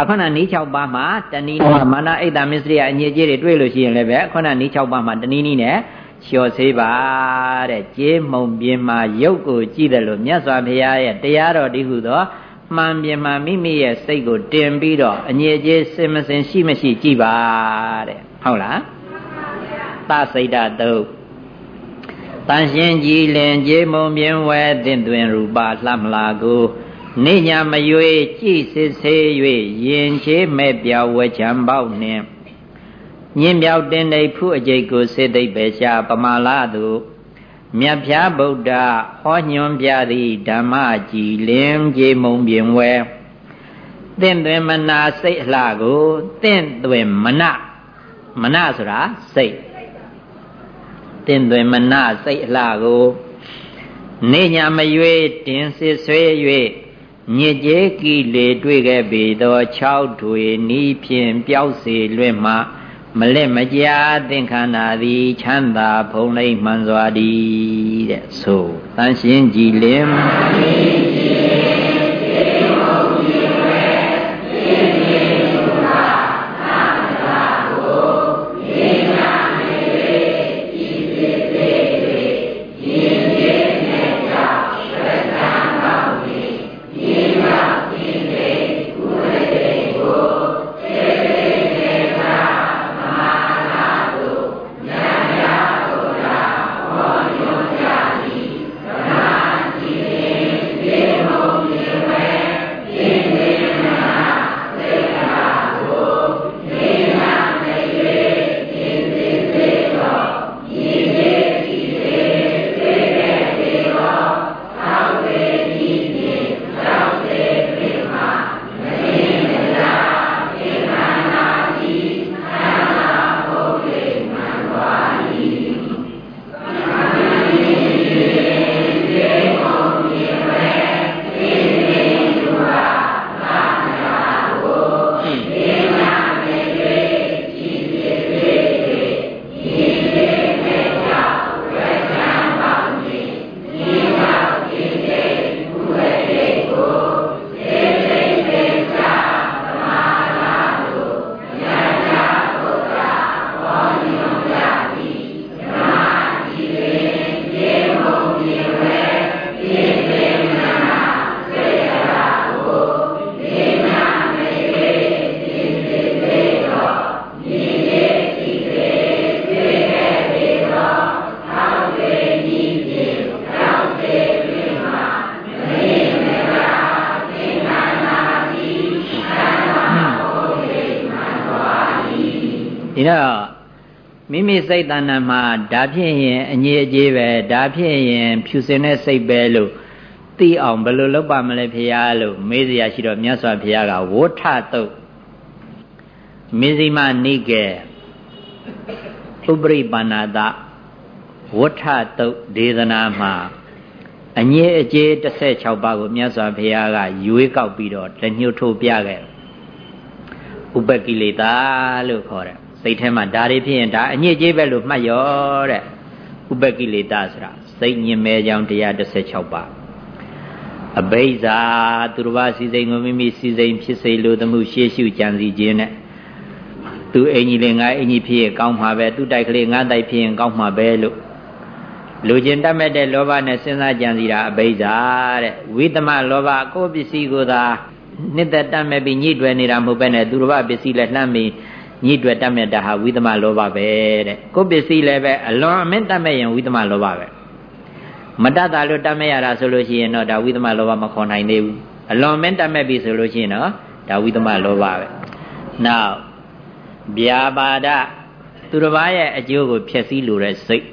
အခုနနီး6ပါးမှာတဏီမာနအိတ်တမစ္စရိယအညစ်အကြေးတွေတွေ့လို့ရှိရင်လည်းပဲအခုနနီး6ပါးမှာတဏီနီးနဲ့လျှော်ဆေးပါတဲ့ကြေးမုံပြင်းမှာရုပ်ကိုကြည့်တယ်လို့မြတ်စွာဘုရားရဲ့တရားတော်ဒီဟုသောမှန်ပြင်မှာမိမိရဲ့စိတ်ကိုတင်ပြီးတော့အငြိအကျေးစင်မစင်ရှိမရှိကြည့်ပါတဲ့ဟုတ်လားသစိတ်တတုတ်တန်ရှင်းကြည်လင်ကြေမုံမြင်ဝဲသင်တွင်ရူပလှမလာကို နေညာမရွေကြည်စစ်ဆေး၍ယင်ချေမဲ့ပြောင်းဝဲချံပေါက်နှင့်ညင်မြောက်တင်နေဖုအကျိတ်ကိုစေသိပ်ပဲရှာပမာလာသူမြတ်ဖျားဗုဒ္ဓဟောညွန်ပြသည်ဓမ္မကြည်လင်ကြေမုံပြင်ဝဲတင့်တွင်မနာစိတ်အလှကိုတင့်တွင်မနမနဆိုတာစိတ်တင့်တွင်မနစိတ်အလှကို နေညာမရွေတင်စစ်ဆွေး၍ ညစ်ကြေးကိလေတွေ့ခဲ့ပေသော6ထွေနီးဖြင့်ပျောက်စေလွင့်မှမလက်မကြာသင်္ခန္ဓာသည်ချမ်းသာဖုံးလိမ့်မှန်စွာသည်တဲ့ဆိုတန်ရှင်းကြည်လင် မိစိတ်တဏ္ဍမှာဒါဖြစ်ရင်အငြိအကျေးပဲဒါဖြစ်ရင်ဖြူစင်တဲ့စိတ်ပဲလို့သိအောင်ဘယ်လိုလုပ်ပါမလဲဖေရလို့မေးစရာရှိတော့မြတ်စွာဘုရားကဝဋ္ထတုတ်မေဇိမနိကေဥပရိပန္နာတဝဋ္ထတုတ်ဒေသနာမှာအငြိအကျေး16ပါးကိုမြတ်စွာဘုရားကရွေးကောက်ပြီးတော့လက်ညှိုးထိုးပြခဲ့ဥပကိလေသာလို့ခေါ်တယ် စိတ်ထဲမှာဒါတွေဖြစ်ရင်ဒါအညစ်အကြေးပဲလို့မှတ်ရောတဲ့ဥပကိလေသာဆိုတာစိတ်ညင်မဲကြောင်း116ပါအဘိဇာသူတော်ဘာစီစိန်ကိုမိမိစီစိန်ဖြစ်စေလိုသမှုရှေ့ရှုကြံစီခြင်းနဲ့သူအင်ကြီးလေးငါအင်ကြီးဖြစ်ရင်ကောင်းမှာပဲသူတိုက်ကလေးငါတိုက်ဖြစ်ရင်ကောင်းမှာပဲလို့လူကျင်တတ်မဲ့တဲ့လောဘနဲ့စဉ်းစားကြံစီတာအဘိဇာတဲ့ဝိသမလောဘကိုယ်ပစ္စည်းကိုသာနှစ်သက်တတ်မဲ့ပြီးညှိတွယ်နေတာမဟုတ်ပဲနဲ့သူတော်ဘာပစ္စည်းလည်းလှမ်းပြီး ညှိတွယ်တတ်မြတ်တာဟာဝိသမလောဘပဲတဲ့ကိုယ်ပစ္စည်းလည်းပဲအလွန်အမင်းတတ်မြတ်ရင်ဝိသမလောဘပဲမတတ်တာလို့တတ်မြတ်ရတာဆိုလို့ရှိရင်တော့ဒါဝိသမလောဘမခေါ်နိုင်သေးဘူးအလွန်မင်းတတ်မြတ်ပြီဆိုလို့ရှိရင်တော့ဒါဝိသမလောဘပဲနောက်ဗျာပါဒသူတစ်ပါးရဲ့အကျိုးကိုဖျက်ဆီးလိုတဲ့စိတ်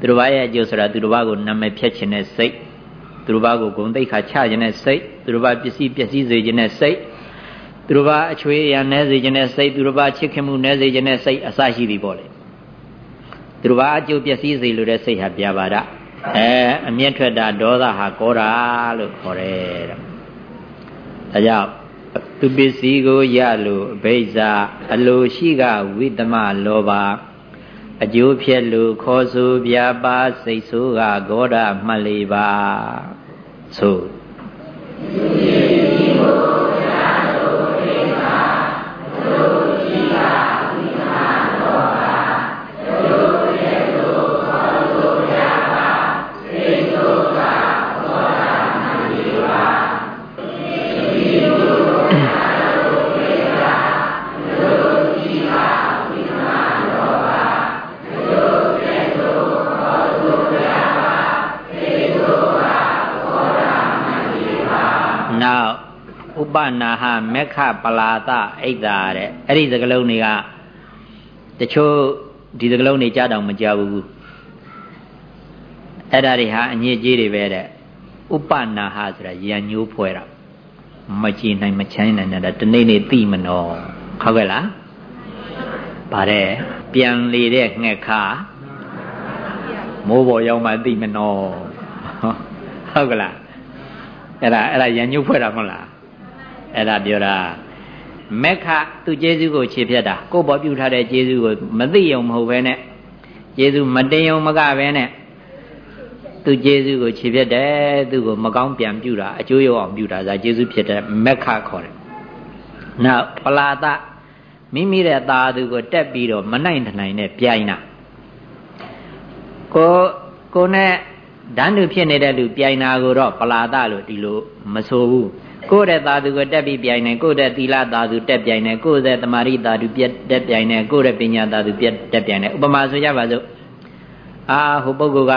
သူတစ်ပါးရဲ့အကျိုးဆိုတာသူတစ်ပါးကိုနာမည်ဖျက်ခြင်းတဲ့စိတ်သူတစ်ပါးကိုဂုဏ်သိက္ခာချခြင်းတဲ့စိတ်သူတစ်ပါးပစ္စည်းပျက်စီးစေခြင်းတဲ့စိတ် သူတို့ဘာအချွေးအရာနဲစေခြင်းနဲ့စိတ်သူတို့ဘာချစ်ခင်မှုနဲစေခြင်းနဲ့စိတ်အစရှိသည်ပေါ့လေသူတို့ဘာအကျိုးပျက်စီးစေလိုတဲ့စိတ်ဟာပြပါဒအဲအမျက်ထွက်တာဒေါသဟာကောတာလို့ခေါ်တယ်တဲ့ဒါကြောင့်သူပစ္စည်းကိုရလို့အဘိဇာအလိုရှိကဝိသမလောဘအကျိုးဖြစ်လို့ခေါ်ဆိုပြပါစိတ်ဆိုးကဂေါဒမှတ်လေပါဆို ဟမက္ခပလာတအိတ်တာတဲ့အဲ့ဒီစကလုံးတွေကတချို့ဒီစကလုံးတွေကြားတော့မကြဘူးအဲ့ဒါတွေဟာအညစ်အကြေးတွေပဲတဲ့ဥပနာဟဆိုတာရံညိုးဖွဲတာမကြည်နိုင်မချမ်းနိုင်တဲ့တနေ့နေ့သိမနော်ဟုတ်ကဲ့လားဗါတဲ့ပြန်လေတဲ့ငှက်ခါမိုးပေါ်ရောက်မှသိမနော်ဟုတ်ကလားအဲ့ဒါအဲ့ဒါရံညှုပ်ဖွဲ့တာမဟုတ်လား အဲ့ဒါပြောတာမက္ခသူကျေးဇူးကိုခြေဖြတ်တာကိုယ်ပေါ်ပြုထားတဲ့ကျေးဇူးကိုမသိုံမဟုတ်ပဲနဲ့ကျေးဇူးမတင်ုံမကပဲနဲ့သူကျေးဇူးကိုခြေဖြတ်တယ်သူကိုမကောင်းပြန်ပြုတာအကျိုးရောက်အောင်ပြုတာဒါကျေးဇူးဖြစ်တဲ့မက္ခခေါ်တယ်နောက်ပလာတမိမိရဲ့သာသူကိုတက်ပြီးတော့မနိုင်တနိုင်နဲ့ပြိုင်တာကိုကိုနဲ့ဓာတ်လူဖြစ်နေတဲ့လူပြိုင်တာကိုတော့ပလာတလို့ဒီလိုမဆိုဘူး ကိုယ့်ရဲ့သာသူကိုတက်ပြီးပြိုင်တယ်ကိုယ့်ရဲ့သီလသာသူတက်ပြိုင်တယ်ကိုယ့်ရဲ့တမာရိသာသူပြက်တက်ပြိုင်တယ်ကိုယ့်ရဲ့ပညာသာသူပြက်တက်ပြိုင်တယ်ဥပမာဆိုကြပါစို့အာဟိုပုဂ္ဂိုလ်က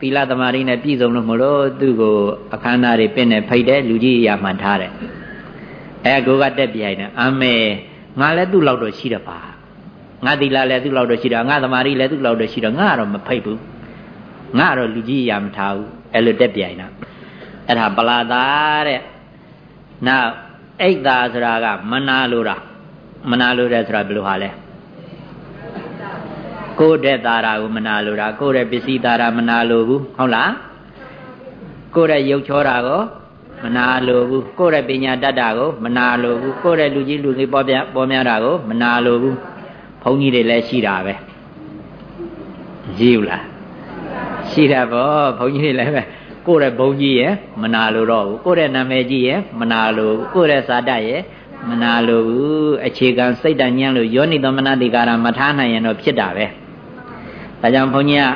သီလတမာရိနဲ့ပြည့်စုံလို့မလို့သူ့ကိုအခမ်းအနားတွေပြင့်နေဖိတ်တယ်လူကြီးအရာမှထားတယ်အဲကိုကတက်ပြိုင်တယ်အမေငါလည်းသူ့လောက်တော့ရှိတယ်ပါငါသီလလည်းသူ့လောက်တော့ရှိတယ်ငါတမာရိလည်းသူ့လောက်တော့ရှိတယ်ငါကတော့မဖိတ်ဘူးငါတော့လူကြီးအရာမထားဘူးအဲ့လိုတက်ပြိုင်တာအဲ့ဒါပလာတာတဲ့ နောက်အိတ်သာဆိုတာကမနာလိုတာမနာလိုတဲ့ဆိုတာဘယ်လိုဟာလဲကိုယ်တဲ့သာရာကိုမနာလိုတာကိုယ်တဲ့ပစ္စည်းသာရာမနာလိုဘူးဟုတ်လားကိုယ်တဲ့ရုပ်ချောတာကိုမနာလိုဘူးကိုယ်ရဲ့ပညာတတ်တာကိုမနာလိုဘူးကိုယ်ရဲ့လူကြီးလူငယ်ပေါ်ပြပေါ်များတာကိုမနာလိုဘူးဘုန်းကြီးတွေလည်းရှိတာပဲရှိဘူးလားရှိတာပေါ့ဘုန်းကြီးတွေလည်းပဲ ကိုယ့်ရဲ့ဘုံကြီးရဲ့မနာလိုတော့ဘူးကိုယ့်ရဲ့နာမည်ကြီးရဲ့မနာလိုဘူးကိုယ့်ရဲ့စာတတ်ရဲ့မနာလိုဘူးအခြေခံစိတ်တညံ့လို့ယောနိသမနတိကာရမထားနိုင်ရင်တော့ဖြစ်တာပဲဒါကြောင့်ဘုန်းကြီးက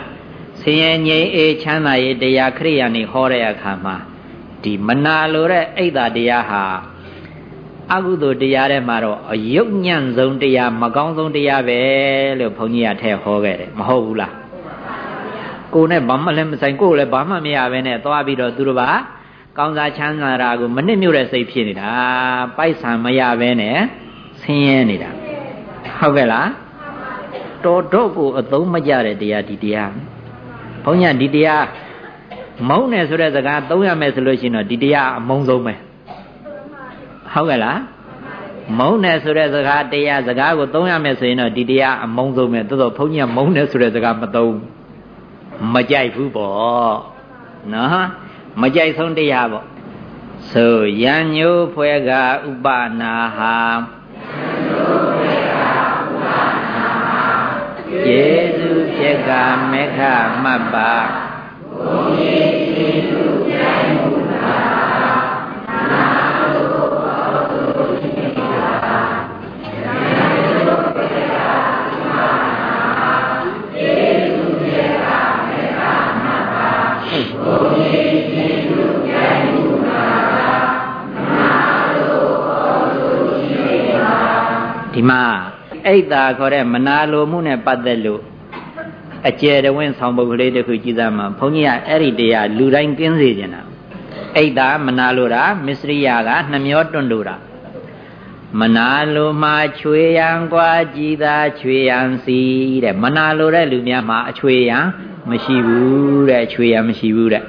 ဆင်းရဲငြိမ်းအေးချမ်းသာရေးတရားခရိယာနေဟောတဲ့အခါမှာဒီမနာလိုတဲ့အိတ်တာတရားဟာအကုသိုလ်တရားထဲမှာတော့အယုတ်ညံ့ဆုံးတရားမကောင်းဆုံးတရားပဲလို့ဘုန်းကြီးကထည့်ဟောခဲ့တယ်မဟုတ်ဘူးလား ကိုနဲ့ဘာမှလည်းမဆိုင်ကိုလည်းဘာမှမရပဲနဲ့သွားပြီးတော့သူတို့ကကောင်းစားချမ်းသာတာကိုမနစ်မြို့တဲ့စိတ်ဖြစ်နေတာပိုက်ဆံမရပဲနဲ့ဆင်းရဲနေတာဟုတ်ကဲ့လားတော်တော့ကိုအသုံးမကျတဲ့တရားဒီတရားဘုန်းကြီးဒီတရားမုန်းတယ်ဆိုတဲ့စကားသုံးရမယ်ဆိုလို့ရှိရင်တော့ဒီတရားအမုန်းဆုံးပဲဟုတ်ကဲ့လားမုန်းတယ်ဆိုတဲ့စကားတရားစကားကိုသုံးရမယ်ဆိုရင်တော့ဒီတရားအမုန်းဆုံးပဲသို့တော့ဘုန်းကြီးကမုန်းတယ်ဆိုတဲ့စကားမသုံး မကြိုက်ဘူးပေါ့နော်မကြိုက်ဆုံးတရားပေါ့ဆိုရံညိုးဖွဲကဥပနာဟာယေစုဖြစ်ကမေခမတ်ပါဘုန်းကြီးကျေ ဒီမှာအိတ်တာခေါ်တဲ့မနာလိုမှုနဲ့ပတ်သက်လို့အကျယ်တဝင်းဆောင်ပုဒ်ကလေးတစ်ခုကြည့်သမှာဘုန်းကြီးကအဲ့ဒီတရားလူတိုင်းကင်းစေချင်တာအိတ်တာမနာလိုတာမစ္စရိယကနှမျောတွန့်လို့တာမနာလိုမှချွေရန်กว่าကြည်သာချွေရန်စီတဲ့မနာလိုတဲ့လူများမှာအချွေရန် မရှိဘူးတဲ့ချွေရန်မရှိဘူးတဲ့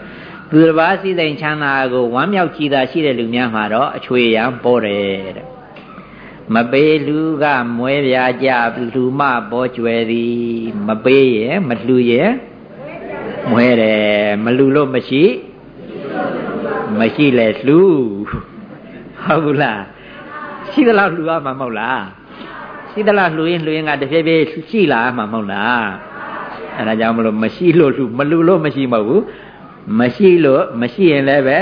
သူတစ်ပါးစည်းစိမ်ချမ်းသာကိုဝမ်းမြောက်ကြည်သာရှိတဲ့လူများမှာတော့အချွေရန်ပေါ်တယ်တဲ့မပေးလူကမွဲပြာကြလူမပေါ်ကျွယ်သည် မပေးရဲ့မလှူရဲ့မွဲတယ်မလှူလို့မရှိမရှိလဲလှူဟုတ်ဘူးလားရှိသလားလှူရမှာမဟုတ်လားရှိသလားလှူရင်လှူရင်ကတဖြည်းဖြည်းရှိလာမှာမဟုတ်လား အဲဒါကြောင့်မလို့မရှိလို့လှူမလှူလို့မရှိမဟုတ်ဘူးမရှိလို့မရှိရင်လည်းပဲ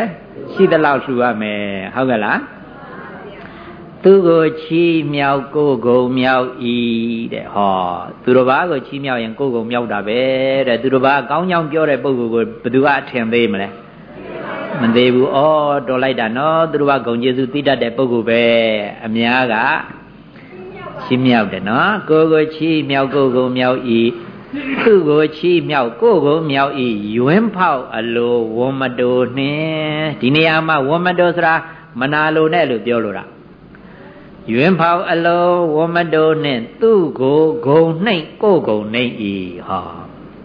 ရှိသလောက်လှူရမယ်ဟုတ်ကဲ့လားသူကိုချီးမြှောက်ကိုကုံမြောက်ဤတဲ့ဟောသူတစ်ပါးကိုချီးမြှောက်ရင်ကိုကုံမြောက်တာပဲတဲ့သူတစ်ပါးကောင်းကြောင်းပြောတဲ့ပုဂ္ဂိုလ်ကိုဘယ်သူကအထင်သေးမလဲမသေးဘူးဩတော်လိုက်တာနော်သူတစ်ပါးဂုံကျေးဇူးသိတတ်တဲ့ပုဂ္ဂိုလ်ပဲအများကချီးမြှောက်တယ်နော်ကိုကိုချီးမြှောက်ကိုကုံမြောက်ဤ သူကိုချီးမြှောက်ကိုကိုမြောက်ဤယွန်းဖောက်အလိုဝမတိုနှင်းဒီနေရာမှာဝမတိုဆိုတာမနာလိုနဲ့လို့ပြောလိုတာယွင်ဖောက်အလုံးဝမတိုးနှင့်သူ့ကိုဂုံနှိမ့်ကိုဂုံနှိမ့်ဤဟော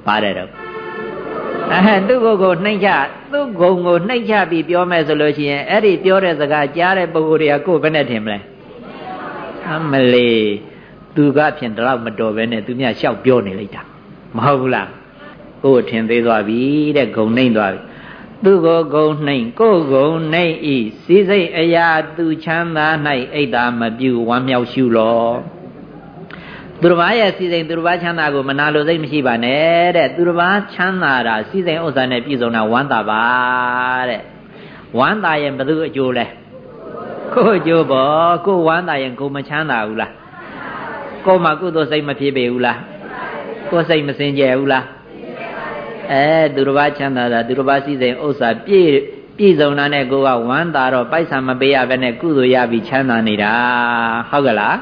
ပါတယ်တော့အဲသူ့ကိုယ်ကိုနှိမ့်ချသူ့ဂုံကိုနှိမ့်ချပြီးပြောမယ်ဆိုလို့ရှိရင်အဲ့ဒီပြောတဲ့စကားကြားတဲ့ပုဂ္ဂိုလ်တွေကကိုယ်ဘယ်နဲ့ထင်မလဲအမလေးသူကဖြင့်တော့မတော်ပဲနဲ့သူမြတ်လျှောက်ပြောနေလိုက်တာ မဟုတ်ဘူးလားကိုယ်ထင်သေးသွားပြီတဲ့ဂုံနှိမ့်သွားပြီသူကိုဂုံနှိမ့်ကိုဂုံနှိမ့်ဤစည်းစိမ်အရာသူချမ်းသာ၌အိတ်သာမပြုဝမ်းမြောက်ရှုလောသူတစ်ပါးရဲ့စည်းစိမ်သူတစ်ပါးချမ်းသာကိုမနာလိုစိတ်မရှိပါနဲ့တဲ့သူတစ်ပါးချမ်းသာတာစည်းစိမ်ဥစ္စာနဲ့ပြည့်စုံတာဝမ်းသာပါတဲ့ဝမ်းသာရင်ဘယ်သူအကျိုးလဲကိုအကျိုးပေါ့ကိုဝမ်းသာရင်ကိုမချမ်းသာဘူးလားကိုမှကုသိုလ်စိတ်မဖြစ်ပေဘူးလား ကိုစိတ်မစင်ကြယ်ဘူးလားအဲသူတစ်ပါးချမ်းသာတာသူတစ်ပါးစည်းစိမ်ဥစ္စာပြည့်ပြည့်စုံတာနဲ့ကိုကဝမ်းသာတော့ပိုက်ဆံမပေးရဘဲနဲ့ကုသိုလ်ရပြီးချမ်းသာနေတာဟုတ်ကလား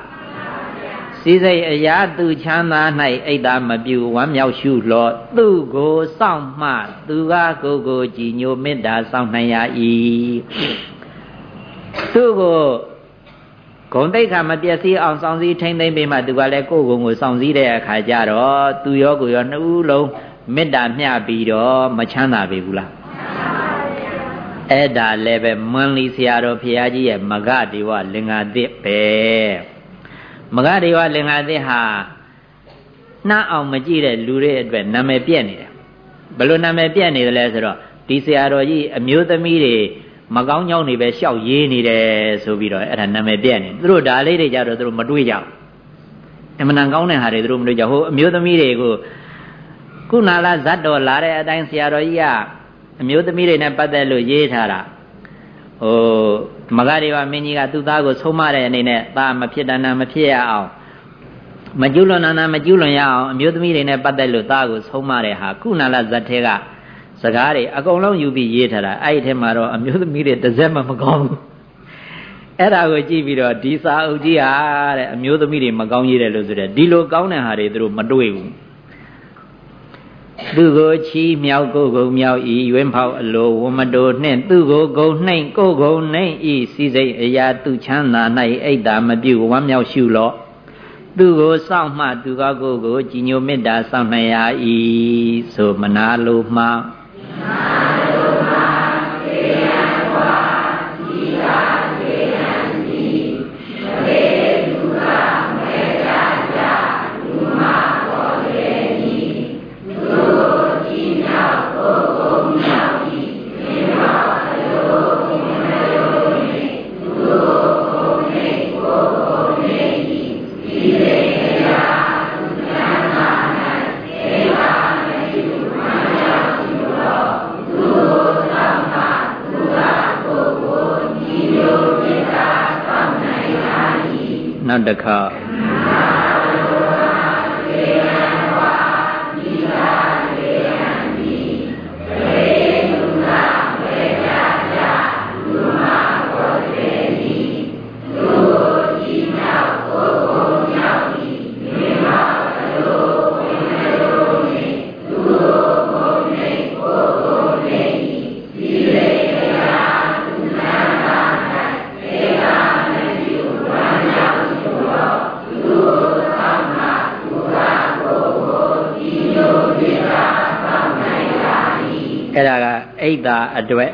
စည်းစိမ်အရာသူချမ်းသာ၌အိတ်သာမပြူဝမ်းမြောက်ရှုလောသူကိုစောင့်မှသူကကိုကိုကြည်ညိုမေတ္တာစောင့်နိုင်ရ၏သူကို ဂုံတိတ်ခါမပြည့်စည်အောင်စောင့်စည်းထိမ့်သိမ့်ပေးမှသူကလည်းကိုယ်ကုံကိုစောင့်စည်းတဲ့အခါကျတော့သူရောကိုရောနှစ်ဦးလုံးမေတ္တာမျှပြီးတော့မချမ်းသာပေဘူးလားအဲ့ဒါလည်းပဲမွန်လီဆရာတော်ဖရာကြီးရဲ့မဂဒေဝလင်္ကာသစ်ပဲမဂဒေဝလင်္ကာသစ်ဟာနှားအောင်မကြည့်တဲ့လူတွေအတွက်နာမည်ပြက်နေတယ်ဘယ်လိုနာမည်ပြက်နေသလဲဆိုတော့ဒီဆရာတော်ကြီးအမျိုးသမီးတွေ မကောင်းကြောင်းတွေပဲရှောက်ရေးနေတယ်ဆိုပြီးတော့အဲ့ဒါနာမည်ပြက်နေသူတို့ဒါလေးတွေကြတော့သူတို့မတွေးကြဘူးအမှန်တန်ကောင်းတဲ့ဟာတွေသူတို့မတွေးကြဟိုအမျိုးသမီးတွေကိုခုနာလာဇတ်တော်လာတဲ့အတိုင်းဆရာတော်ကြီးကအမျိုးသမီးတွေနဲ့ပတ်သက်လို့ရေးထားတာဟိုမဂရေဝမင်းကြီးကသူ့သားကိုဆုံးမတဲ့အနေနဲ့သားမဖြစ်တဏ္ဍမဖြစ်ရအောင်မကျူးလွန်နာနာမကျူးလွန်ရအောင်အမျိုးသမီးတွေနဲ့ပတ်သက်လို့သားကိုဆုံးမတဲ့ဟာခုနာလာဇတ်ထဲက စကားတွေအကုန်လုံးယူပြီးရေးထားတာအဲ့ဒီထဲမှာတော့အမျိုးသမီးတွေတစ်စက်မှမကောင်းဘူးအဲ့ဒါကိုကြည့်ပြီးတော့ဒီစာအုပ်ကြီးဟာတဲ့အမျိုးသမီးတွေမကောင်းရေးတယ်လို့ဆိုတဲ့ဒီလိုကောင်းတဲ့ဟာတွေသူတို့မတွေ့ဘူးသူကိုချီးမြောက်ကိုကုံမြောက်ဤရွင်ဖောက်အလိုဝမတိုနှင့်သူကိုဂုံနှိမ့်ကိုဂုံနှိမ့်ဤစီစိတ်အရာသူချမ်းသာ၌အိတ်တာမပြုဝမ်းမြောက်ရှုလော့သူကိုစောင့်မှသူကကိုကိုကြည်ညိုမေတ္တာစောင့်နိုင်ရ၏ဆိုမနာလိုမှ နော အိတ်တာအတွက်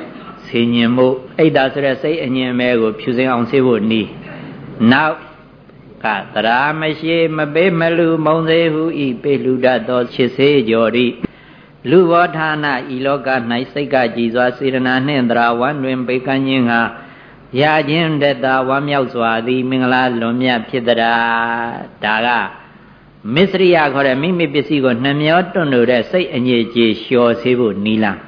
ဆင်ញင်မှုအိတ်တာဆိုတဲ့စိတ်အငြင်းမဲကို ဖြူစင်အောင်ဆေးဖို့နီးနောက်ကသရာမရှိမပေးမလူမုံသေးဟုဤပေလူဒသောချစ်စေကြော်ဤလူဘောဌာနဤလောက၌စိတ်ကကြည်စွာစေရနာနှင့်သရာဝမ်းတွင်ပေကန်းခြင်းဟာရခြင်းတတဝမ်းမြောက်စွာသည် မင်္ဂလာလွန်မြတ်ဖြစ်တရာဒါကမစ္စရိယခေါ်တဲ့မိမိပစ္စည်းကိုနှမျောတွန့်လို့တဲ့စိတ်အငြိကြေလျှော်စေဖို့နီးလား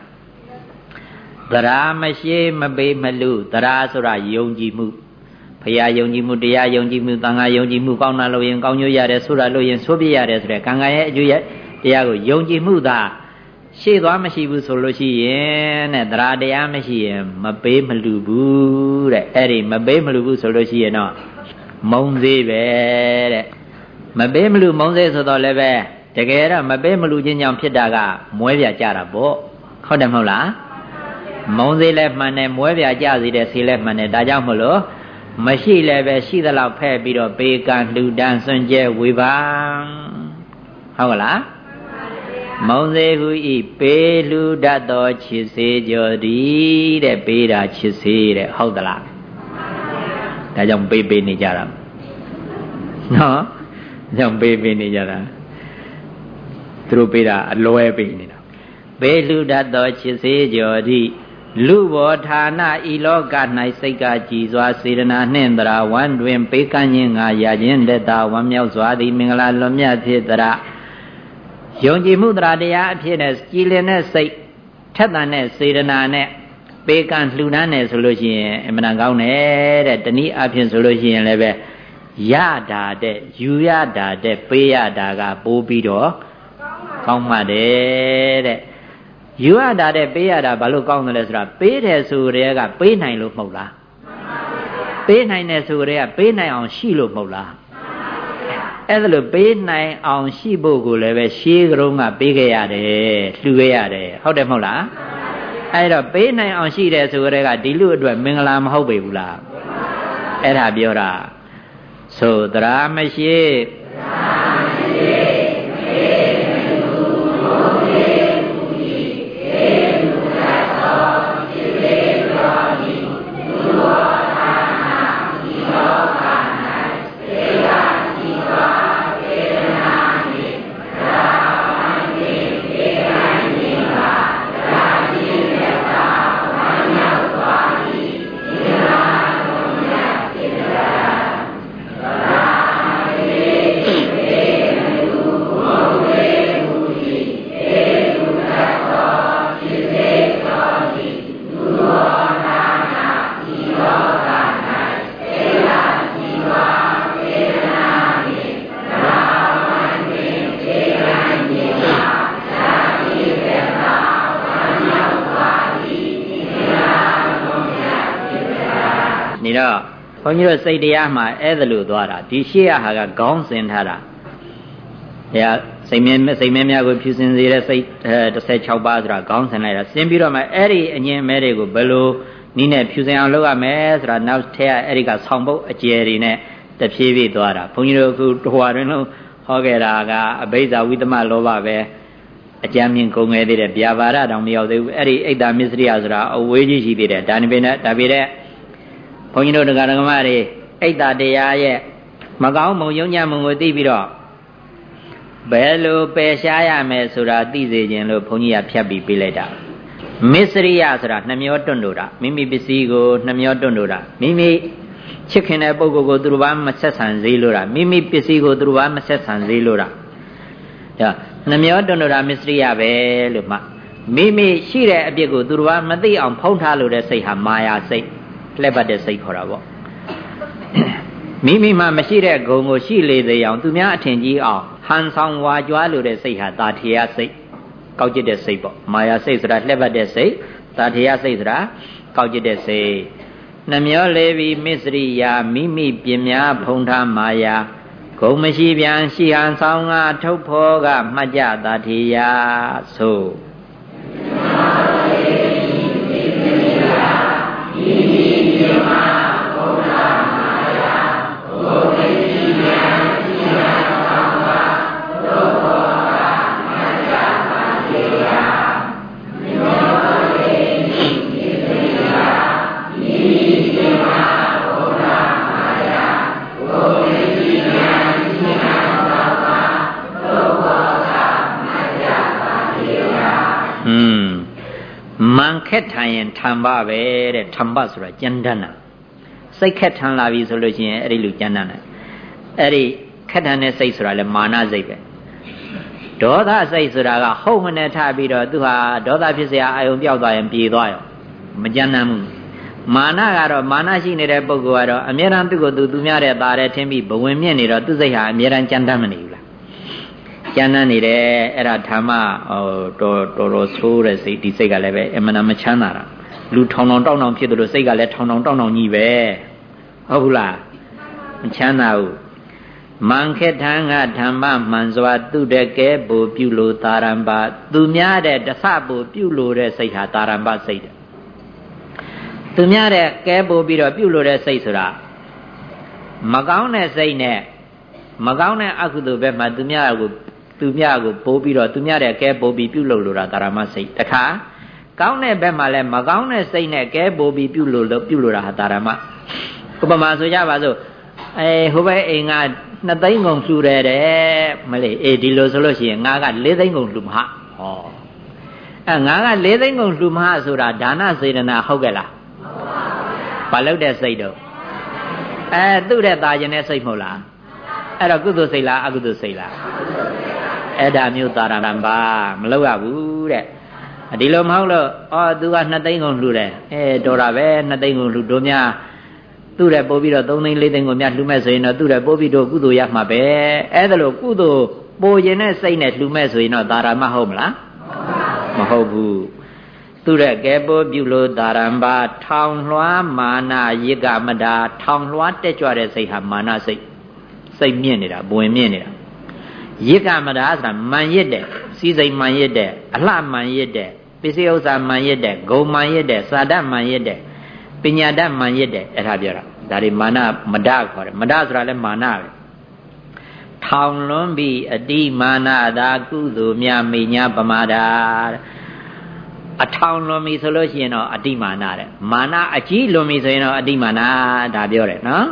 သရာမရှိမပေးမလူသရာဆိုတာယုံကြည်မှုဖရာယုံကြည်မှုတရားယုံကြည်မှုသံဃာယုံကြည်မှုကောင်းတာလို့ရင်ကောင်းကျိုးရတယ်ဆိုတာလို့ရင်ဆိုးပြရတယ်ဆိုတဲ့ကံကံရဲ့အကျိုးရတရားကိုယုံကြည်မှုသာရှေ့သွားမရှိဘူးဆိုလို့ရှိရင်တဲ့သရာတရားမရှိရင်မပေးမလူဘူးတဲ့အဲ့ဒီမပေးမလူဘူးဆိုလို့ရှိရင်တော့မုံသေးပဲတဲ့မပေးမလူမုံသေးဆိုတော့လည်းပဲတကယ်တော့မပေးမလူချင်းကြောင့်ဖြစ်တာကမွဲပြကြတာပေါ့ဟုတ်တယ်မဟုတ်လား မုံစေးလည်းမှန်တယ်မွဲပြကြစီတဲ့ဆေးလည်းမှန်တယ်ဒါကြောင့်မလို့မရှိလည်းပဲရှိသလောက်ဖဲ့ပြီးတော့ပေကံလှူဒန်းစွန့်ကြဲဝေပါဟုတ်ကလားမုံစေဟုဤပေလူတတ်သောချစ်စေကြောသည်တဲ့ပေးတာချစ်စေတဲ့ဟုတ်သလားဒါကြောင့်ပေးပေးနေကြတာနော်ကြောင့်ပေးပေးနေကြတာသူတို့ပေးတာအလွဲပေးနေတာပေလူတတ်သောချစ်စေကြောသည် လူဘောဌာနဤလောက၌စိတ်ကကြည်စွာစေရနာနှင့်တရာဝမ်းတွင်ပေးကမ်းခြင်းငါရခြင်းလက်သာဝမ်းမြောက်စွာသည်မင်္ဂလာလွန်မြတ်ဖြစ်တရာယုံကြည်မှုတရားတရားအဖြစ်နဲ့ကြည်လင်တဲ့စိတ်ထက်သန်တဲ့စေရနာနဲ့ပေးကမ်းလှူဒန်းတယ်ဆိုလို့ရှိရင်အမှန်ကောင်းတယ်တဲ့တနည်းအားဖြင့်ဆိုလို့ရှိရင်လည်းပဲရတာတဲ့ယူရတာတဲ့ပေးရတာကပိုးပြီးတော့ကောင်းမှတယ်တဲ့ ယူရတာတဲ့ပေးရတာဘာလို့ကောင်းတယ်လဲဆိုတာပေးတယ်ဆိုရဲကပေးနိုင်လို့မဟုတ်လားပေးနိုင်တယ်ဆိုရဲကပေးနိုင်အောင်ရှိလို့မဟုတ်လားအဲ့ဒါလို့ပေးနိုင်အောင်ရှိဖို့ကိုလည်းပဲရှေးကလေးကပေးခဲ့ရတယ်လှူခဲ့ရတယ်ဟုတ်တယ်မဟုတ်လားအဲ့တော့ပေးနိုင်အောင်ရှိတယ်ဆိုရဲကဒီလူအတွက်မင်္ဂလာမဟုတ်ပေဘူးလားအဲ့ဒါပြောတာဆိုသရာမရှိသရာ ဘုန်းကြီးတို့စိတ်တရားမှာအဲ့ဒါလို့သွားတာဒီရှေ့ရဟာကခေါင်းစင်ထားတာဘုရားစိတ်မြဲစိတ်မြဲများကိုဖြူစင်စေတဲ့စိတ်16ပါးဆိုတာခေါင်းစင်လိုက်တာစင်ပြီးတော့မှအဲ့ဒီအငြင်းမဲတွေကိုဘယ်လိုနီးနဲ့ဖြူစင်အောင်လုပ်ရမယ်ဆိုတာနောက်ထပ်အဲ့ဒီကဆောင်းပုတ်အကျယ်တွေနဲ့တဖြည်းဖြည်းသွားတာဘုန်းကြီးတို့အခုဟိုဟာတွင်လုံးဟောခဲ့တာကအဘိဇာဝိသမလောဘပဲအကြမ်းမြင်ကုန်ငယ်သေးတယ်ဗျာပါဒတောင်မရောက်သေးဘူးအဲ့ဒီအိတ်တာမစ္စရိယဆိုတာအဝေးကြီးရှိသေးတယ်ဒါနေပေနဲ့ဒါပေတဲ့ ဘုန်းကြီးတို့တရားဓမ္မတွေအိတ်တာတရားရဲ့မကောင်းမုံယုံညံ့မုံကိုသိပြီးတော့ဘယ်လိုပယ်ရှားရမယ်ဆိုတာသိစေခြင်းလို့ဘုန်းကြီးကဖြတ်ပြီးပြလိုက်တာမစ္စရိယဆိုတာနှမျောတွန့်တို့တာမိမိပစ္စည်းကိုနှမျောတွန့်တို့တာမိမိချစ်ခင်တဲ့ပုဂ္ဂိုလ်ကိုသူတို့ဘာမဆက်ဆံစေလို့တာမိမိပစ္စည်းကိုသူတို့ဘာမဆက်ဆံစေလို့တာဒါနှမျောတွန့်တို့တာမစ္စရိယပဲလို့မှမိမိရှိတဲ့အပြစ်ကိုသူတို့ဘာမသိအောင်ဖုံးထားလို့တဲ့စိတ်ဟာမာယာစိတ် လှက်ပတ်တဲ့စိတ်ခေါ်တာပေါ့မိမိမှမရှိတဲ့ဂုံကိုရှိလေသေးအောင်သူများအထင်ကြီးအောင်ဟန်ဆောင်ဝါကြွားလို့တဲ့စိတ်ဟာတာထေယစိတ်ကောက်ကျစ်တဲ့စိတ်ပေါ့မာယာစိတ်ဆိုတာလှက်ပတ်တဲ့စိတ်တာထေယစိတ်ဆိုတာကောက်ကျစ်တဲ့စိတ်နှမျောလေပြီးမစ္စရိယာမိမိပြင်းများဖုံထားမာယာဂုံမရှိပြန်ရှိဟန်ဆောင်ကထုတ်ဖော်ကမှတ်ကြတာထေယဆို က်ထန်ရင်ထံပပဲတဲ့ထံပဆိုတာကြမ်းတမ်းတာစိတ်ခက်ထန်လာပြီဆိုလို့ရှိရင်အဲ့ဒီလူကြမ်းတမ်းတယ်အဲ့ဒီခက်ထန်တဲ့စိတ်ဆိုတာလည်းမာနစိတ်ပဲဒေါသစိတ်ဆိုတာကဟုတ်မနဲ့ထပြီးတော့သူဟာဒေါသဖြစ်เสียအာယုံပြောက်သွားရင်ပြေသွားရောမကြမ်းတမ်းဘူးမာနကတော့မာနရှိနေတဲ့ပုဂ္ဂိုလ်ကတော့အမြဲတမ်းသူ့ကိုယ်သူသူများတဲ့သားတဲ့ထင်းပြီးဘဝင်မြင့်နေတော့သူ့စိတ်ဟာအမြဲတမ်းကြမ်းတမ်းမနေဘူးလား ကြမ်းတမ်းနေတယ်အဲ့ဒါဓမ္မဟိုတော်တော်တော်ဆိုးတဲ့စိတ်ဒီစိတ်ကလည်းပဲအမှန်မချမ်းသာတာလူထောင်ထောင်တောင်းတောင်းဖြစ်တယ်လို့စိတ်ကလည်းထောင်ထောင်တောင်းတောင်းကြီးပဲဟုတ်ဘူးလားမချမ်းသာဘူးမန်ခေထံကဓမ္မမှန်စွာသူတကဲဘူပြုလို့တာရံပါသူများတဲ့တဆဘူပြုလို့တဲ့စိတ်ဟာတာရံပါစိတ်တယ်သူများတဲ့ကဲပို့ပြီးတော့ပြုတ်လို့တဲ့စိတ်ဆိုတာမကောင်းတဲ့စိတ်နဲ့မကောင်းတဲ့အကုသိုလ်ဘက်မှာသူများကို သူများကိုပို့ပြီးတော့သူများတဲ့ကဲပို့ပြီးပြုတ်လို့လို့တာတာရမစိတ်တခါကောင်းတဲ့ဘက်မှာလည်းမကောင်းတဲ့စိတ်နဲ့ကဲပို့ပြီးပြုတ်လို့လို့ပြုတ်လို့တာဟာတာရမဥပမာဆိုကြပါစို့အဲဟိုဘက်အိမ်ကနှစ်သိန်းကုန်လှူတယ်တဲ့မလေးအေးဒီလိုဆိုလို့ရှိရင်ငါက၄သိန်းကုန်လှူမှာဟောအဲငါက၄သိန်းကုန်လှူမှာဆိုတာဒါနစေတနာဟုတ်ကဲ့လားဘာလို့တဲ့စိတ်တော့အဲသူ့တဲ့ตาကျင်တဲ့စိတ်မဟုတ်လားအဲ့တော့ကုသိုလ်စိတ်လားအကုသိုလ်စိတ်လား အဲ့ဒါမျိုးတာရဏဘာမလုပ်ရဘူးတဲ့ဒီလိုမဟုတ်လို့အော်သူက2သိန်းကုန်လှူတယ်အဲတော်တာပဲ2သိန်းကုန်လှူတို့များသူ့တဲ့ပို့ပြီးတော့3သိန်း4သိန်းကိုမြတ်လှူမဲ့ဆိုရင်တော့သူ့တဲ့ပို့ပြီးတော့ကုသိုလ်ရမှာပဲအဲ့ဒါလို့ကုသိုလ်ပိုရင်တဲ့စိတ်နဲ့လှူမဲ့ဆိုရင်တော့ဒါရမဟုတ်မလားမဟုတ်ဘူးသူတဲ့ကဲပိုးပြုလို့ဒါရံပါထောင်လွှားမာနရစ်ကမတာထောင်လွှားတက်ကြွတဲ့စိတ်ဟာမာနစိတ်စိတ်မြင့်နေတာဘဝင်မြင့်နေတာ ရစ်ကမတာဆိုတာမန်ရစ်တဲ့စီစိမ်မန်ရစ်တဲ့အလှမန်ရစ်တဲ့ပစ္စည်းဥစ္စာမန်ရစ်တဲ့ဂုံမန်ရစ်တဲ့စာတတ်မန်ရစ်တဲ့ပညာတတ်မှန်ရစ်တယ်အဲ့ဒါပြောတာဒါတွေမာနမဒခေါ်တယ်မဒဆိုတာလည်းမာနပဲထောင်လွန်းပြီးအတိမာနသာကုသိုလ်များမိညာပမာဒအထောင်လွန်ပြီဆိုလို့ရှိရင်တော့အတိမာနတဲ့မာနအကြီးလွန်ပြီဆိုရင်တော့အတိမာနဒါပြောတယ်နော်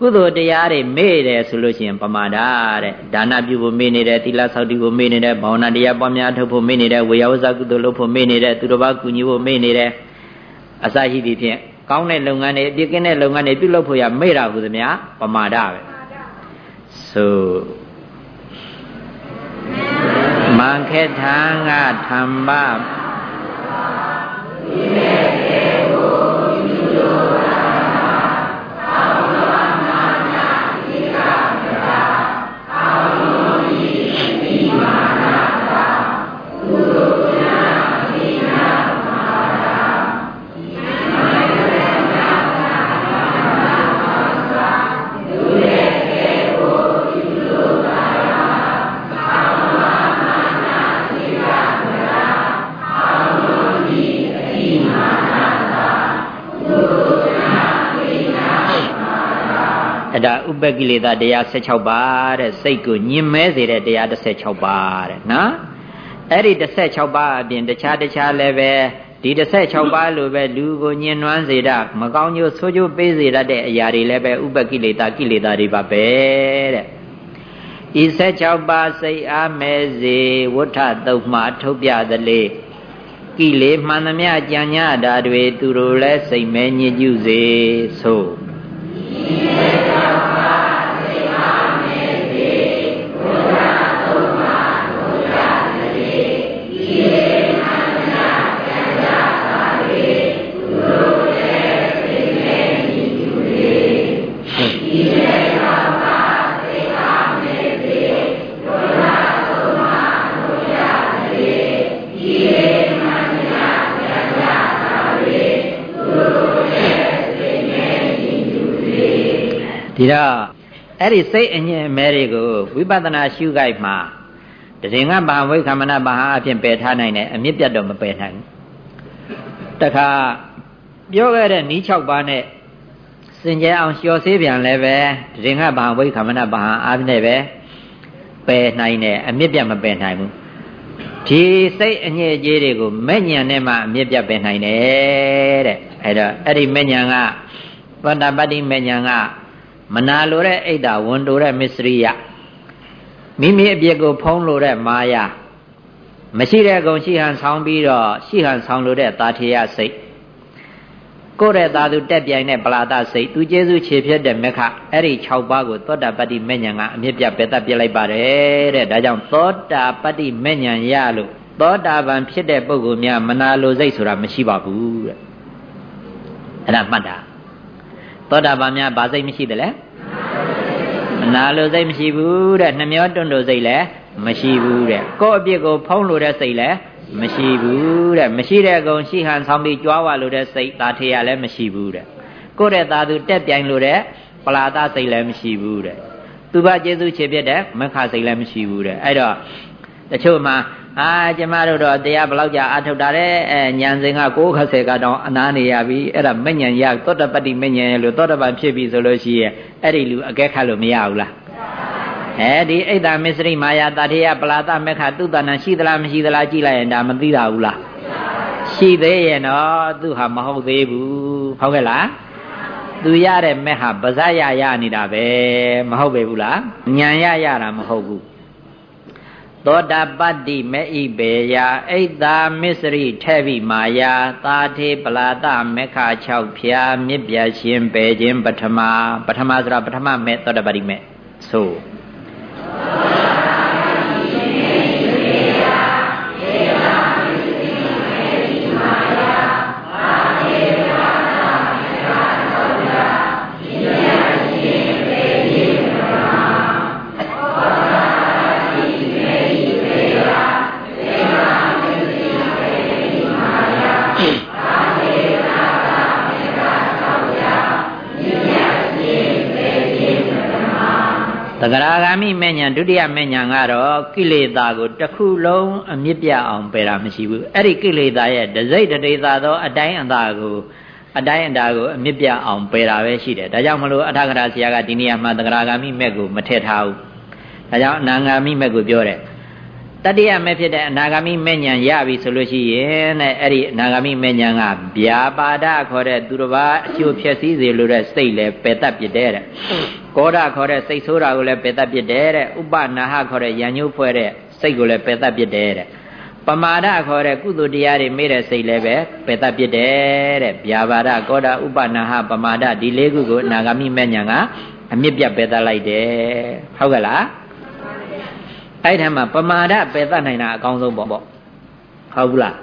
ကုသိုလ်တရားတွေမေ့တယ်ဆိုလို့ရှိရင်ပမာဒတဲ့ဒါနပြုဖို့မေ့နေတယ်သီလဆောက်တည်ဖို့မေ့နေတယ်ဘာဝနာတရားပွားများထုတ်ဖို့မေ့နေတယ်ဝေယဝဇကုသိုလ်လုပ်ဖို့မေ့နေတယ်သူတော်ဘာကူညီဖို့မေ့နေတယ်အစရှိသည့်ဖြင့်ကောင်းတဲ့လုပ်ငန်းတွေအပြစ်ကင်းတဲ့လုပ်ငန်းတွေပြုလုပ်ဖို့ရမေ့တာဟုသမျှပမာဒပဲဆိုမံခေထံကဓမ္မ ပကိလေသာတရား16ပါးတဲ့စိတ်ကိုညင်မဲစေတဲ့တရား16ပါးတဲ့နော်အဲ့ဒီ16ပါးအပြင်တခြားတခြားလည်းပဲဒီ16ပါးလိုပဲလူကိုညင်နွမ်းစေတတ်မကောင်းကျိုးဆိုးကျိုးပေးစေတတ်တဲ့အရာတွေလည်းပဲဥပကိလေသာကိလေသာတွေပါပဲတဲ့ဤ16ပါးစိတ်အားမဲစေဝဋ္ထတုံမှထုတ်ပြသလေကိလေမှန်သမျှကြံညတာတွေသူတို့လည်းစိတ်မဲညစ်ညူစေဆို ဒီတော့အဲ့ဒီစိတ်အငြင်းမဲတွေကိုဝိပဿနာရှုကြိုက်မှာတရင်ကဘာဝိခမနဘာဟာအဖြစ်ပယ်ထားနိုင်တယ်အမြင့်ပြတ်တော့မပယ်နိုင်ဘူးတခါပြောခဲ့တဲ့နီး6ပါးနဲ့စင်ကြဲအောင်လျှော်ဆေးပြန်လည်းပဲတရင်ကဘာဝိခမနဘာဟာအားဖြင့်ပဲပယ်နိုင်တယ်အမြင့်ပြတ်မပယ်နိုင်ဘူးဒီစိတ်အညစ်အကြေးတွေကိုမဲ့ညံနဲ့မှအမြင့်ပြတ်ပယ်နိုင်တယ်တဲ့အဲ့တော့အဲ့ဒီမဲ့ညံကသောတာပတ္တိမဲ့ညံက မနာလိုတဲ့အိတ်တာဝန်တိုတဲ့မစ္စရိယမိမိအပြစ်ကိုဖုံးလိုတဲ့မာယာမရှိတဲ့ကုံရှိဟန်ဆောင်းပြီးတော့ရှိဟန်ဆောင်းလိုတဲ့တာထေယစိတ်ကိုယ်တဲ့သာသူတက်ပြိုင်တဲ့ပလာဒစိတ်သူကျေစုခြေဖြတ်တဲ့မေခအဲ့ဒီ6ပါးကိုသောတာပတ္တိမေညာကအမြင့်ပြပယ်တတ်ပြလိုက်ပါတယ်တဲ့ဒါကြောင့်သောတာပတ္တိမေညာရလို့သောတာပန်ဖြစ်တဲ့ပုဂ္ဂိုလ်များမနာလိုစိတ်ဆိုတာမရှိပါဘူးတဲ့အဲ့ဒါမှတ်တာ သောတာပန်များဗာစိတ်မရှိတယ်လေမနာလိုစိတ်မရှိဘူးတဲ့နှမျောတွန့်လို့စိတ်လည်းမရှိဘူးတဲ့ကိုယ့်အပြစ်ကိုဖုံးလို့တဲ့စိတ်လည်းမရှိဘူးတဲ့မရှိတဲ့ကုံရှိဟန်ဆောင်ပြီးကြွားဝလို့တဲ့စိတ်သာထေရလည်းမရှိဘူးတဲ့ကိုယ့်တဲ့သာသူတက်ပြိုင်လို့တဲ့ပလာဒစိတ်လည်းမရှိဘူးတဲ့သူဘကျေစုခြေပြတဲ့မခစိတ်လည်းမရှိဘူးတဲ့အဲ့တော့တချို့မှာ အာကျမတို့တော့တရားဘလောက်ကြာအထုတ်တာတဲ့အဲညံစင်က6ခဆယ်ကတော့အနာနေရပြီအဲ့ဒါမညံရသောတပတ္တိမညံလို့သောတပန်ဖြစ်ပြီဆိုလို့ရှိရင်အဲ့ဒီလူအကဲခတ်လို့မရဘူးလားအဲဒီအိတ်တာမစ္စရိမာယာတထေယပလာတမေခတုတ္တနာရှိသလားမရှိသလားကြည့်လိုက်ရင်ဒါမသိတာဘူးလားရှိသေးရဲ့နော်သူဟာမဟုတ်သေးဘူးဟုတ်ကဲ့လားသူရတဲ့မဲ့ဟာပါဇရရနေတာပဲမဟုတ်ပေဘူးလားညံရရတာမဟုတ်ဘူး သောတာပတ္တိမေဣဘေယအိတ်တာမစ္စရိထဲ့ပြီးမာယာသာထေပလာတမေခ6ဖြာမြစ်ပြရှင်ပေခြင်းပထမပထမဆိုတာပထမမေသောတာပတ္တိမေဆို သဂရာဂာမိမေညာဒုတိယမေညာကတော့ကိလေသာကိုတစ်ခုလုံးအမြင့်ပြအောင်ပယ်တာမရှိဘူးအဲ့ဒီကိလေသာရဲ့ဒစိတ်တေသာသောအတိုင်းအသာကိုအတိုင်းအတာကိုအမြင့်ပြအောင်ပယ်တာပဲရှိတယ်ဒါကြောင့်မလို့အထာဂရဆရာကဒီနေရာမှာသဂရာဂာမိမဲ့ကိုမထည့်ထားဘူးဒါကြောင့်အနာဂာမိမဲ့ကိုပြောတယ်တတိယမဲ့ဖြစ်တဲ့အနာဂါမိမဲ့ညာရပြီဆိုလို့ရှိရင်တဲ့အဲ့ဒီအနာဂါမိမဲ့ညာကဗျာပါဒခေါ်တဲ့သူတစ်ပါးအကျိုးဖြစ်စည်းစေလို့တဲ့စိတ်လည်းပယ်တတ်ပြတဲ့တဲ့ ကောဒခေါ်တဲ့စိတ်ဆိုးတာကိုလည်းပယ်တတ်ပြတဲ့တဲ့ဥပနာဟခေါ်တဲ့ယဉ်ညိုးဖွဲ့တဲ့စိတ်ကိုလည်းပယ်တတ်ပြတဲ့တဲ့ပမာဒခေါ်တဲ့ကုသိုလ်တရားတွေမေ့တဲ့စိတ်လည်းပဲပယ်တတ်ပြတဲ့တဲ့ဗျာပါဒကောဒဥပနာဟပမာဒဒီလေးခုကိုအနာဂါမိမဲ့ညာကအမြင့်ပြတ်ပယ်တတ်လိုက်တယ်ဟုတ်ကဲ့လားအဲ့ထမှာပမာဒပယ်တတ်နိုင်တာအကောင်းဆုံးပေါ့ပေါ့ဟုတ်ဘူးလား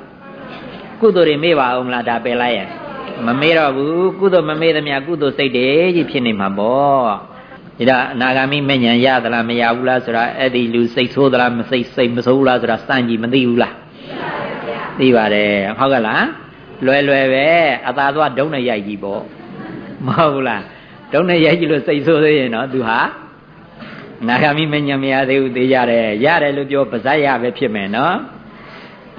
ကုသိုလ်တွေမေ့ပါအောင်လားဒါပယ်လိုက်ရင်မမေ့တော့ဘူးကုသိုလ်မမေ့သမျှကုသိုလ်စိတ်တွေကြီးဖြစ်နေမှာပေါ့ ဒါအနာဂါမိမဉ္ဇဉ်ရသလားမရဘူးလားဆိုတာအဲ့ဒီလူစိတ်ဆိုးသလားမစိတ်စိတ်မဆိုးဘူးလားဆိုတာစမ်းကြည့်မသိဘူးလားသိပါတယ်ဟုတ်ကဲ့လားလွယ်လွယ်ပဲအသာသွားဒုံးနဲ့ရိုက်ကြည့်ပေါ့မဟုတ်ဘူးလားဒုံးနဲ့ရိုက်ကြည့်လို့စိတ်ဆိုးသေးရင်တော့သူဟာနာဂာမိမညံမရသေးဘူးသေးရတယ်ရတယ်လို့ပြောပါဇက်ရပဲဖြစ်မယ်နော်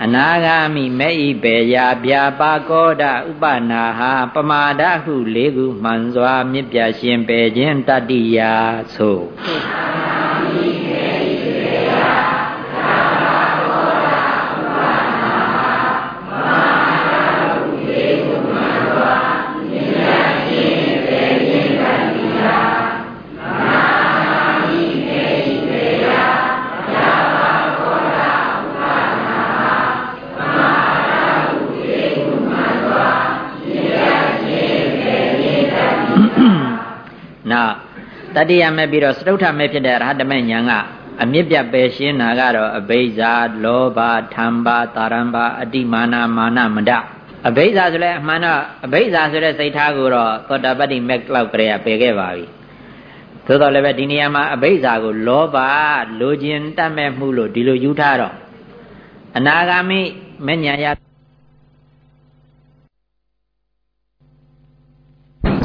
အနာဂာမိမေဣပေယဗျာပါကောဒဥပနာဟာပမာဒဟုလေးခုမှန်စွာမြစ်ပြရှင်ပေခြင်းတတ္တိယာဆို တတိယမဲ့ပြီးတော့စတုထမဲ့ဖြစ်တဲ့ရဟတမဲ့ညာကအမြင့်ပြပယ်ရှင်းတာကတော့အဘိဇာလောဘထံပါတာရံပါအတိမာနာမာနမဒအဘိဇာဆိုလဲအမှန်တော့အဘိဇာဆိုတဲ့စိတ်ထားကိုတော့သောတာပတ္တိမက်လောက်ကလေးကပယ်ခဲ့ပါပြီသို့တော်လည်းပဲဒီနေရာမှာအဘိဇာကိုလောဘလိုချင်တတ်မဲ့မှုလို့ဒီလိုယူထားတော့အနာဂါမိမဉ္ဇဏ်ရ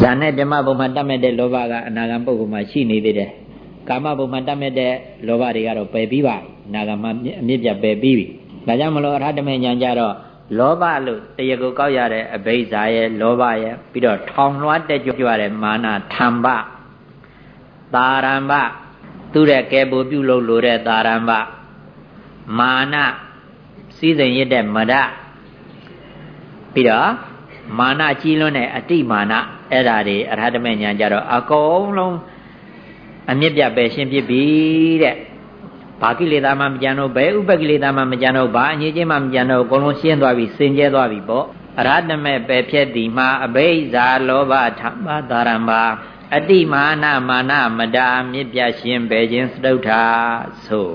ဇာနဲ့ဓမ္မဘုံမှာတတ်မဲ့တဲ့လောဘကအနာဂံပုဂ္ဂိုလ်မှာရှိနေသေးတယ်ကာမဘုံမှာတတ်မဲ့တဲ့လောဘတွေကတော့ပယ်ပြီးပါအနာဂံမှာအမြင့်ပြပယ်ပြီးပြီဒါကြောင့်မလို့အရဟတမေညာကြတော့လောဘလို့တရားကိုကောက်ရတဲ့အဘိဇာရဲ့လောဘရဲ့ပြီးတော့ထောင်လွှားတက်ကြွရတဲ့မာနထံပတာရံပသူတဲ့ကဲပူပြုလို့လိုတဲ့တာရံပမာနစည်းစိမ်ရတဲ့မဒပြီးတော့ မာနကြီးလွန်းတဲ့အတိမာနအဲ့ဒါတွေအရဟတမေညာကြတော့အကုန်လုံးအမြင့်ပြပဲရှင်းပြပြီတဲ့ဘာကိလေသာမှမကြံတော့ဘယ်ဥပကိလေသာမှမကြံတော့ဘာအငြိချင်းမှမကြံတော့အကုန်လုံးရှင်းသွားပြီစင်ကြဲသွားပြီပေါ့အရဟတမေပဲဖြစ်သည်မှာအဘိဇာလောဘဓမ္မသာရံပါအတိမာနမာနမတာမြင့်ပြရှင်းပဲခြင်းစတုထာဆို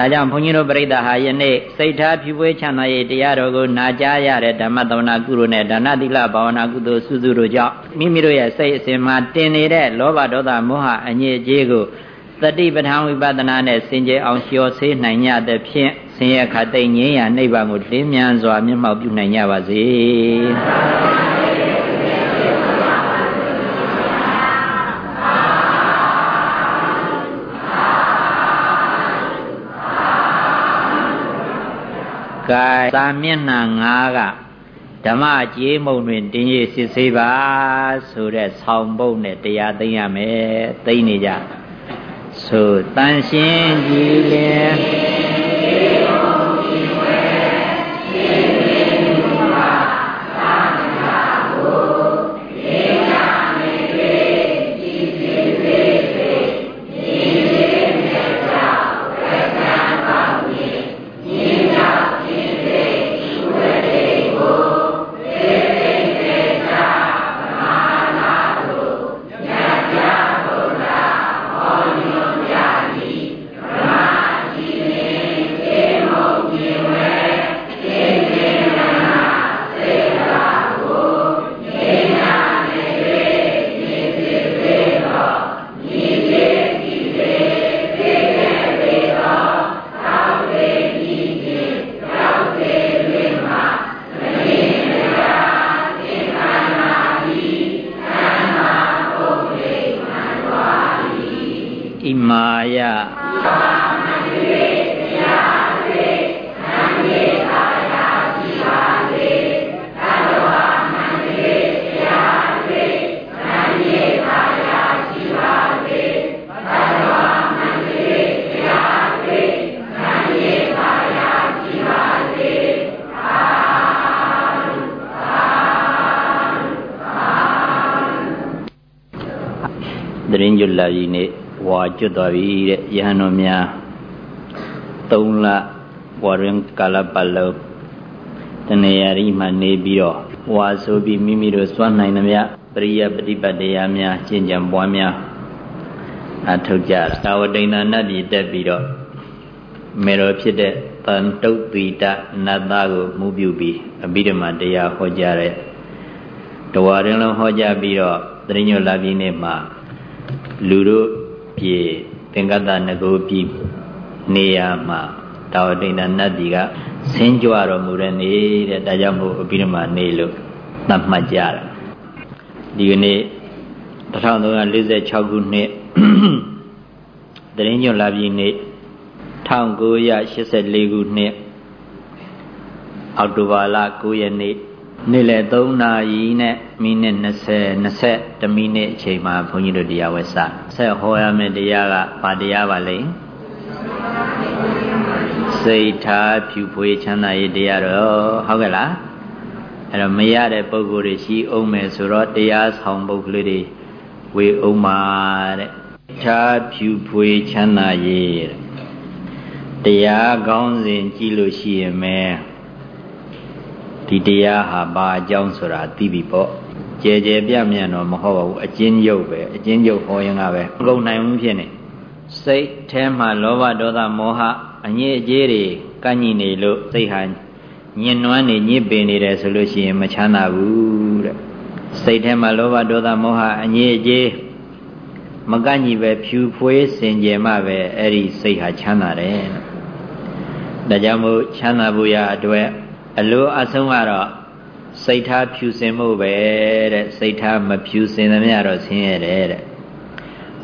ဒဒါကြောင့်ဘုန်းကြီးတို့ပြိဿဟာယနေ့စိတ်ထားဖြူပွေးချမ်းသာရေးတရားတော်ကိုနာကြားရတဲ့ဓမ္မသဝနာကုသိုလ်နဲ့ဒါနသီလဘာဝနာကုသိုလ်စုစုတို့ကြောင့်မိမိတို့ရဲ့စိတ်အစဉ်မှာတင်နေတဲ့လောဘဒေါသမောဟအငြိအကျေးကိုတတိပဋ္ဌာန်ဝိပဿနာနဲ့စင်ကြယ်အောင်လျှော်ဆေးနိုင်ကြတဲ့ဖြင့်ဆင်းရဲခတ်သိငြိမ်းရာနိဗ္ဗာန်ကိုလင်းမြန်စွာမျက်မှောက်ပြုနိုင်ကြပါစေ ကဲသာမျက်နှာ၅ကဓမ္မကြေးမုံတွင်တင်းရစစ်ဆေးပါဆိုတဲ့ဆောင်းပုတ်နဲ့တရားသိမ်းရမယ်သိမ်းနေကြဆိုတန်ရှင်းကြည်လင် လကြီးနေ့ဝါကျွတ်သွားပြီတဲ့ယဟန်တော်များ၃လဝါရင်ကာလပတ်လုံးတနေရာရီမှနေပြီးတော့ဝါဆိုပြီးမိမိတို့စွမ်းနိုင်သမျှပရိယပฏิပတ်တရားများကျင့်ကြံပွားများအထုတ်ကြတာဝတိန်နာနတ်ပြည်တက်ပြီးတော့မေတော်ဖြစ်တဲ့တန်တုတ်တိတနတ်သားကိုမူပြုပြီးအဘိဓမ္မာတရားဟောကြားတဲ့တဝါရင်လုံးဟောကြားပြီးတော့တရိညောလာပြည်နေ့မှာ လူတို့ပြေသင်္ကတနဂုပြည်နေရာမှာတာဝတိဏနတ်တီကဆင်းကြွတော်မူတဲ့နေတဲ့ဒါကြောင့်မို့အဘိဓမ္မာနေလို့သတ်မှတ်ကြတာဒီကနေ့1346ခုနှစ်တရင်ညွန်လာပြီနေ့1984ခုနှစ်အောက်တိုဘာလ9ရက်နေ့ နေ့လယ်3နာရီနဲ့မိနစ်20 20မိနစ်အချိန်မှာဘုန်းကြီးတို့တရားဝဲစဆက်ဟောရမယ့်တရားကဘာတရားပါလဲစိတ်ထားဖြူဖွေးချမ်းသာရေးတရားတော့ဟုတ်ကဲ့လားအဲ့တော့မရတဲ့ပုံကိုယ်တွေရှိအောင်မယ်ဆိုတော့တရားဆောင်ပုဂ္ဂလိတွေဝေအောင်ပါတဲ့ထားဖြူဖွေးချမ်းသာရေးတရားကောင်းစဉ်ကြည့်လို့ရှိရင်မဲ ဒီတရားဟာဘာအကြောင်းဆိုတာသိပြီပေါ့ကြဲကြဲပြန့်ပြန့်တော့မဟုတ်ပါဘူးအကျဉ်းရုပ်ပဲအကျဉ်းရုပ်ဟောရင်ကပဲမကုန်နိုင်ဘူးဖြစ်နေစိတ်ထဲမှာလောဘဒေါသမောဟအငြိအကျေးတွေကန့်ညိနေလို့စိတ်ဟာညင်နွမ်းနေညစ်ပင်နေတယ်ဆိုလို့ရှိရင်မချမ်းသာဘူးတဲ့စိတ်ထဲမှာလောဘဒေါသမောဟအငြိအကျေးမကန့်ညိပဲဖြူဖွေးစင်ကြယ်မှပဲအဲ့ဒီစိတ်ဟာချမ်းသာတယ်ဒါကြောင့်မို့ချမ်းသာဖို့ရအတွက် အလိုအဆုံးကတော့စိတ်ထားဖြူစင်မှုပဲတဲ့စိတ်ထားမဖြူစင်သမျှတော့ဆင်းရဲတယ်တဲ့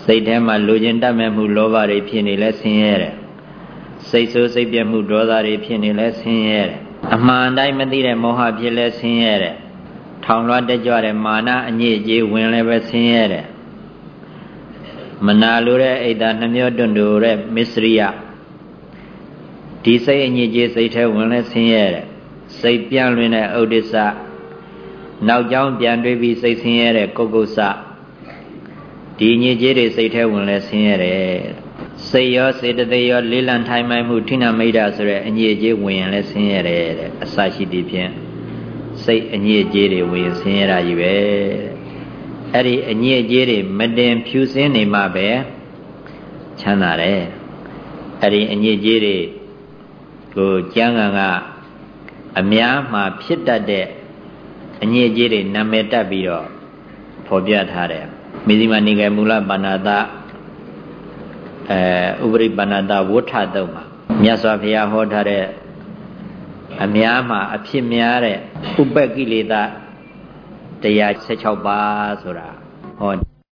စိတ်ထဲမှာလူချင်းတတ်မဲ့မှုလောဘတွေဖြစ်နေလဲဆင်းရဲတယ်စိတ်ဆိုးစိတ်ပြတ်မှုဒေါသတွေဖြစ်နေလဲဆင်းရဲတယ်အမှန်တိုင်းမသိတဲ့မောဟဖြစ်လဲဆင်းရဲတယ်ထောင်လွှတ်တကြွတဲ့မာနအညစ်အကြေးဝင်လည်းပဲဆင်းရဲတယ်မနာလိုတဲ့အိတ်သာနှမျောတွန့်တူတဲ့မစ္စရိယဒီစိတ်အညစ်အကြေးစိတ်ထဲဝင်လဲဆင်းရဲတယ် စိတ်ပြန့်လွင်တဲ့ဥဒိစ္စနောက်ကြောင်းပြန်တွေးပြီးစိတ်ဆင်းရဲတဲ့ကုက္ကုစဒီညစ်ကြေးတွေစိတ်ထဲဝင်လဲဆင်းရဲတယ်စိတ်ရောစေတသိက်ရောလေးလံထိုင်မှန်မှုထိနာမိတာဆိုရဲအညစ်အကြေးဝင်ရင်လဲဆင်းရဲတယ်တဲ့အစရှိသည်ဖြင့်စိတ်အညစ်အကြေးတွေဝင်ဆင်းရဲတာကြီးပဲအဲ့ဒီအညစ်အကြေးတွေမတင်ဖြူစင်းနေမှပဲချမ်းသာတယ်အဲ့ဒီအညစ်အကြေးတွေကိုကျမ်းဂန်က အများမှာဖြစ်တတ်တဲ့အညစ်အကြေးတွေနာမည်တက်ပြီးတော့ဖော်ပြထားတယ်မေဇိမာနိကေမူလပါဏာတအဲဥပရိပါဏာတဝဋ္ထတုံမှာမြတ်စွာဘုရားဟောထားတဲ့အများမှာအဖြစ်များတဲ့ဥပ္ပကိလေသာတရား16ပါးဆိုတာဟော